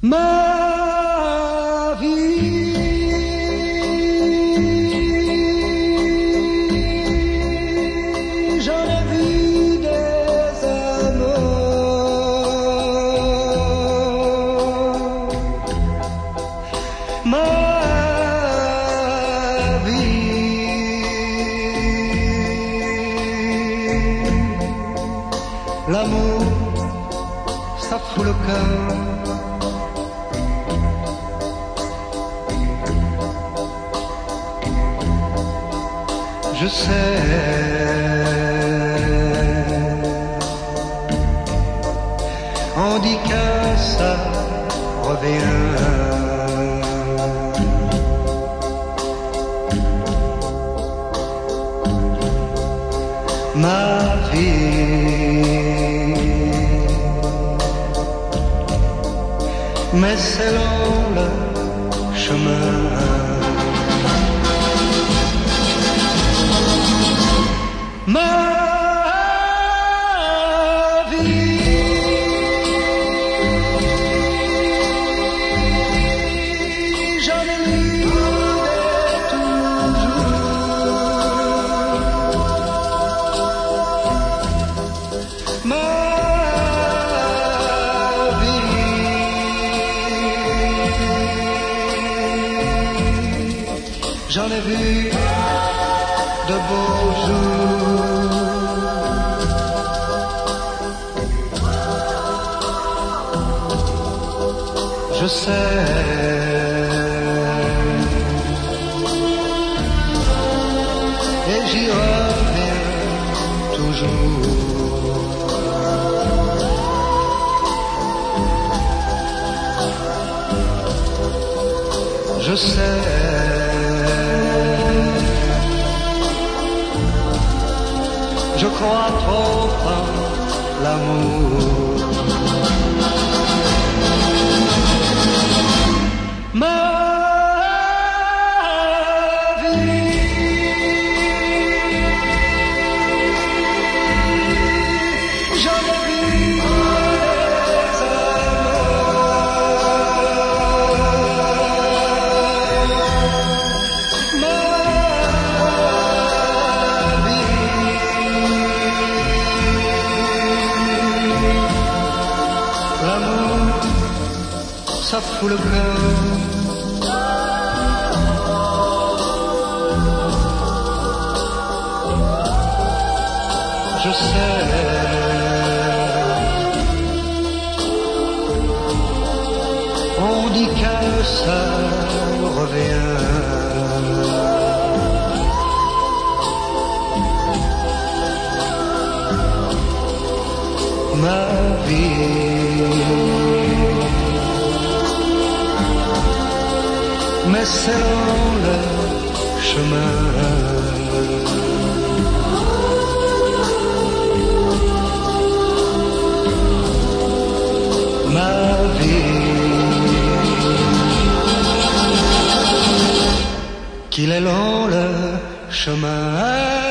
Ma vie, j'en ai des amours. Ma vie, l'amour, ça fout le cœur. Je sais. On dit ça revient. ma vie. Mais c'est long le chemin. J'en ai vu de beaux jours. Je sais. Et j'y reviens toujours. Je sais. Je crois trop en l'amour. Fout le cœur. Je sais. On dit que ça revient. Mais c'est long le chemin. ma vie. Qu'il est long le chemin.